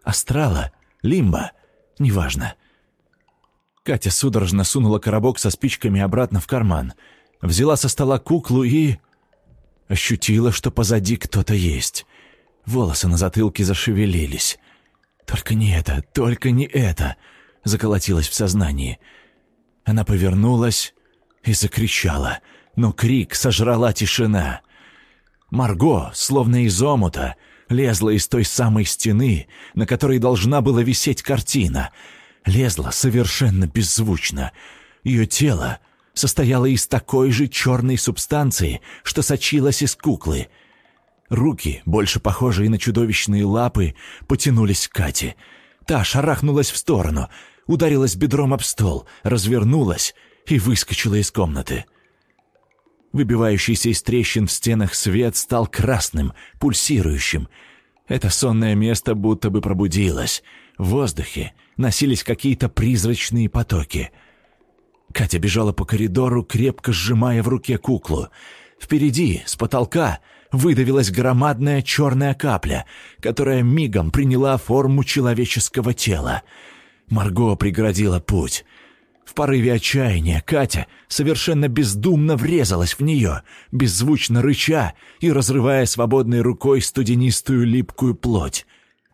астрала, лимба, неважно. Катя судорожно сунула коробок со спичками обратно в карман, взяла со стола куклу и... Ощутила, что позади кто-то есть. Волосы на затылке зашевелились. «Только не это, только не это!» — заколотилось в сознании. Она повернулась и закричала, но крик сожрала тишина. Марго, словно из омута, лезла из той самой стены, на которой должна была висеть картина — лезла совершенно беззвучно. Ее тело состояло из такой же черной субстанции, что сочилась из куклы. Руки, больше похожие на чудовищные лапы, потянулись к Кате. Та шарахнулась в сторону, ударилась бедром об стол, развернулась и выскочила из комнаты. Выбивающийся из трещин в стенах свет стал красным, пульсирующим. Это сонное место будто бы пробудилось. Воздухе носились какие-то призрачные потоки. Катя бежала по коридору, крепко сжимая в руке куклу. Впереди, с потолка, выдавилась громадная черная капля, которая мигом приняла форму человеческого тела. Марго преградила путь. В порыве отчаяния Катя совершенно бездумно врезалась в нее, беззвучно рыча и разрывая свободной рукой студенистую липкую плоть.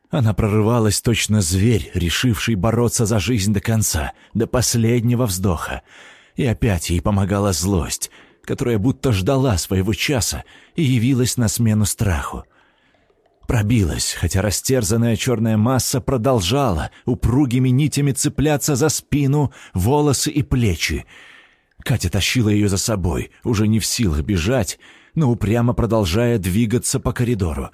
Она прорывалась точно зверь, решивший бороться за жизнь до конца, до последнего вздоха. И опять ей помогала злость, которая будто ждала своего часа и явилась на смену страху. Пробилась, хотя растерзанная черная масса продолжала упругими нитями цепляться за спину, волосы и плечи. Катя тащила ее за собой, уже не в силах бежать, но упрямо продолжая двигаться по коридору.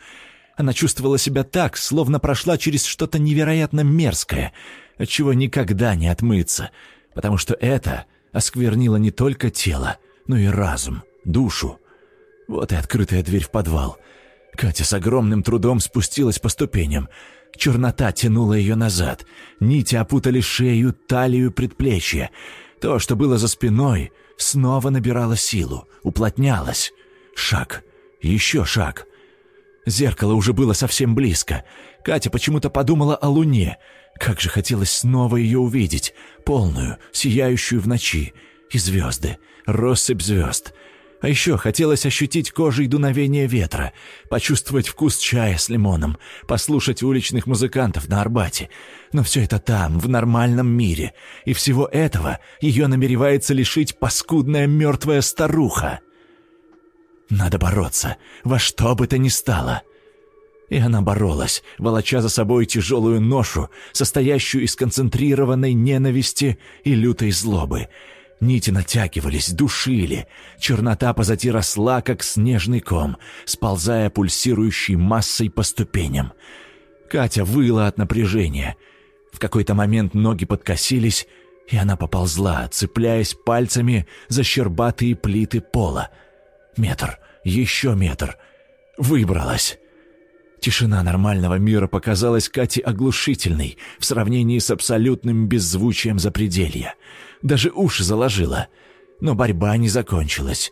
Она чувствовала себя так, словно прошла через что-то невероятно мерзкое, от чего никогда не отмыться, потому что это осквернило не только тело, но и разум, душу. Вот и открытая дверь в подвал. Катя с огромным трудом спустилась по ступеням. Чернота тянула ее назад. Нити опутали шею, талию, предплечье. То, что было за спиной, снова набирало силу, уплотнялось. Шаг. Еще шаг. Зеркало уже было совсем близко. Катя почему-то подумала о луне. Как же хотелось снова ее увидеть. Полную, сияющую в ночи. И звезды. Россыпь звезд. А еще хотелось ощутить кожей дуновение ветра, почувствовать вкус чая с лимоном, послушать уличных музыкантов на Арбате. Но все это там, в нормальном мире. И всего этого ее намеревается лишить паскудная мертвая старуха. Надо бороться, во что бы то ни стало. И она боролась, волоча за собой тяжелую ношу, состоящую из концентрированной ненависти и лютой злобы — Нити натягивались, душили. Чернота позади росла, как снежный ком, сползая пульсирующей массой по ступеням. Катя выла от напряжения. В какой-то момент ноги подкосились, и она поползла, цепляясь пальцами за щербатые плиты пола. Метр, еще метр. Выбралась. Тишина нормального мира показалась Кате оглушительной в сравнении с абсолютным беззвучием запределья. Даже уши заложила. Но борьба не закончилась.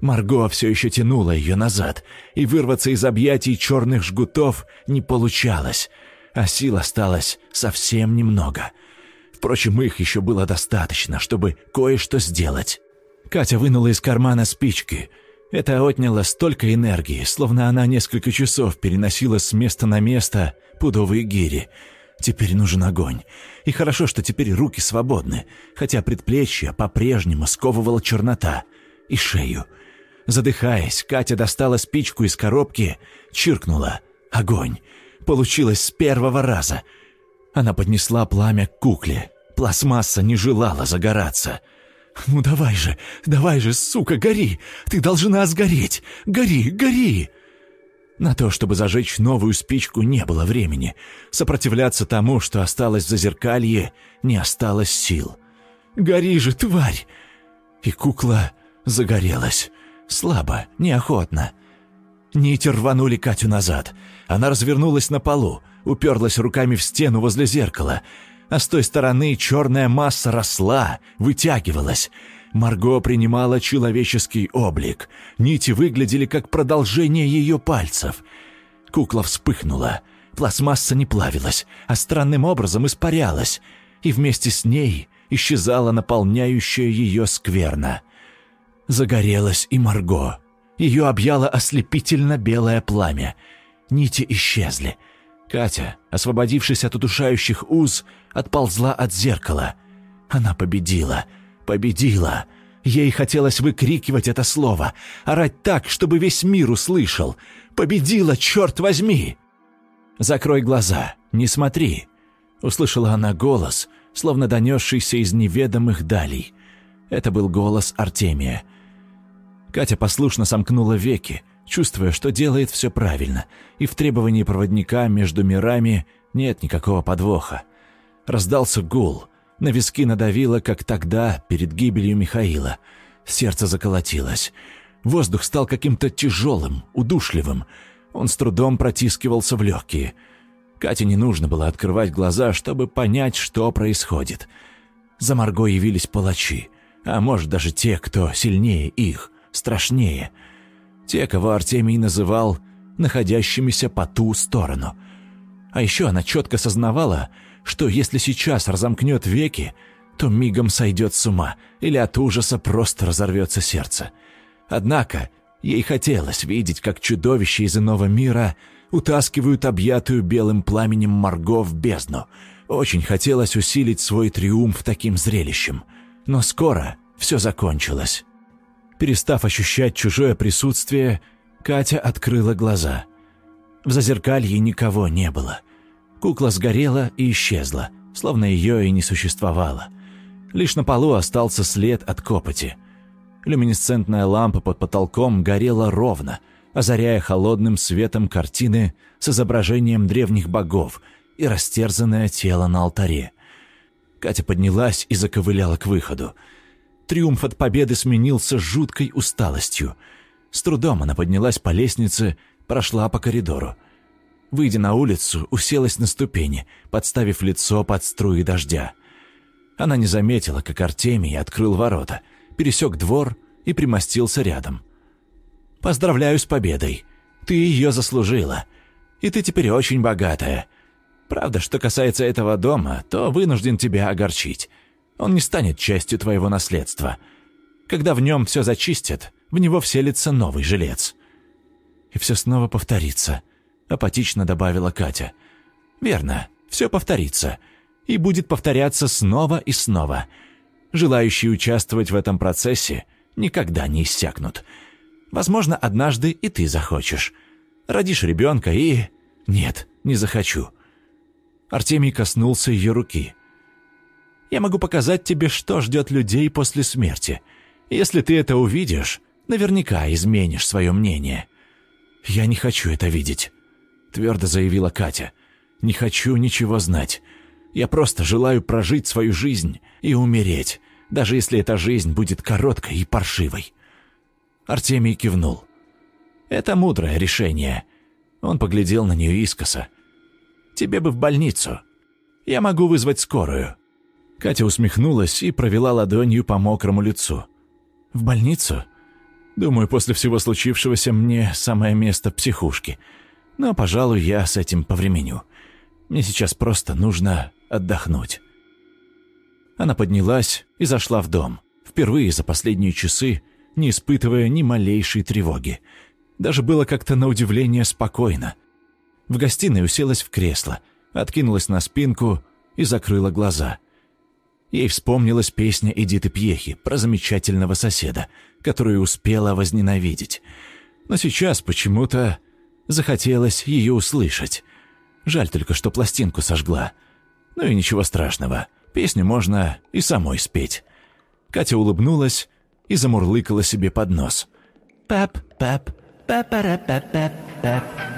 Марго все еще тянула ее назад, и вырваться из объятий черных жгутов не получалось, а сил осталось совсем немного. Впрочем, их еще было достаточно, чтобы кое-что сделать. Катя вынула из кармана спички — это отняло столько энергии, словно она несколько часов переносила с места на место пудовые гири. Теперь нужен огонь. И хорошо, что теперь руки свободны, хотя предплечье по-прежнему сковывала чернота. И шею. Задыхаясь, Катя достала спичку из коробки, чиркнула. Огонь. Получилось с первого раза. Она поднесла пламя к кукле. Пластмасса не желала загораться — «Ну давай же, давай же, сука, гори! Ты должна сгореть! Гори, гори!» На то, чтобы зажечь новую спичку, не было времени. Сопротивляться тому, что осталось в зазеркалье, не осталось сил. «Гори же, тварь!» И кукла загорелась. Слабо, неохотно. Нити рванули Катю назад. Она развернулась на полу, уперлась руками в стену возле зеркала — а с той стороны черная масса росла, вытягивалась. Марго принимала человеческий облик. Нити выглядели как продолжение ее пальцев. Кукла вспыхнула. Пластмасса не плавилась, а странным образом испарялась, и вместе с ней исчезала наполняющая ее скверна. Загорелась и Марго. Ее объяло ослепительно белое пламя. Нити исчезли — Катя, освободившись от удушающих уз, отползла от зеркала. Она победила. Победила. Ей хотелось выкрикивать это слово, орать так, чтобы весь мир услышал. «Победила, черт возьми!» «Закрой глаза, не смотри!» Услышала она голос, словно донесшийся из неведомых далей. Это был голос Артемия. Катя послушно сомкнула веки, чувствуя, что делает все правильно, и в требовании проводника между мирами нет никакого подвоха. Раздался гул, на виски надавило, как тогда, перед гибелью Михаила. Сердце заколотилось. Воздух стал каким-то тяжелым, удушливым. Он с трудом протискивался в легкие. Кате не нужно было открывать глаза, чтобы понять, что происходит. За Марго явились палачи, а может даже те, кто сильнее их, страшнее — те, кого Артемий называл находящимися по ту сторону. А еще она четко сознавала, что если сейчас разомкнет веки, то мигом сойдет с ума или от ужаса просто разорвется сердце. Однако ей хотелось видеть, как чудовища из иного мира утаскивают объятую белым пламенем Марго в бездну. Очень хотелось усилить свой триумф таким зрелищем. Но скоро все закончилось. Перестав ощущать чужое присутствие, Катя открыла глаза. В зазеркалье никого не было. Кукла сгорела и исчезла, словно ее и не существовало. Лишь на полу остался след от копоти. Люминесцентная лампа под потолком горела ровно, озаряя холодным светом картины с изображением древних богов и растерзанное тело на алтаре. Катя поднялась и заковыляла к выходу. Триумф от победы сменился жуткой усталостью. С трудом она поднялась по лестнице, прошла по коридору. Выйдя на улицу, уселась на ступени, подставив лицо под струи дождя. Она не заметила, как Артемий открыл ворота, пересек двор и примостился рядом. «Поздравляю с победой. Ты ее заслужила. И ты теперь очень богатая. Правда, что касается этого дома, то вынужден тебя огорчить. Он не станет частью твоего наследства. Когда в нем все зачистят, в него вселится новый жилец». «И все снова повторится», — апатично добавила Катя. «Верно, все повторится. И будет повторяться снова и снова. Желающие участвовать в этом процессе никогда не иссякнут. Возможно, однажды и ты захочешь. Родишь ребенка и... Нет, не захочу». Артемий коснулся ее руки. «Я могу показать тебе, что ждет людей после смерти. Если ты это увидишь, наверняка изменишь свое мнение». «Я не хочу это видеть», — твердо заявила Катя. «Не хочу ничего знать. Я просто желаю прожить свою жизнь и умереть, даже если эта жизнь будет короткой и паршивой». Артемий кивнул. «Это мудрое решение». Он поглядел на нее искоса. «Тебе бы в больницу. Я могу вызвать скорую». Катя усмехнулась и провела ладонью по мокрому лицу. «В больницу? Думаю, после всего случившегося мне самое место психушки. Но, пожалуй, я с этим повременю. Мне сейчас просто нужно отдохнуть». Она поднялась и зашла в дом. Впервые за последние часы, не испытывая ни малейшей тревоги. Даже было как-то на удивление спокойно. В гостиной уселась в кресло, откинулась на спинку и закрыла глаза. Ей вспомнилась песня Эдиты Пьехи про замечательного соседа, которую успела возненавидеть. Но сейчас почему-то захотелось ее услышать. Жаль только, что пластинку сожгла. Ну и ничего страшного, песню можно и самой спеть. Катя улыбнулась и замурлыкала себе под нос. «Пап, пап, папара-пап-пап-пап».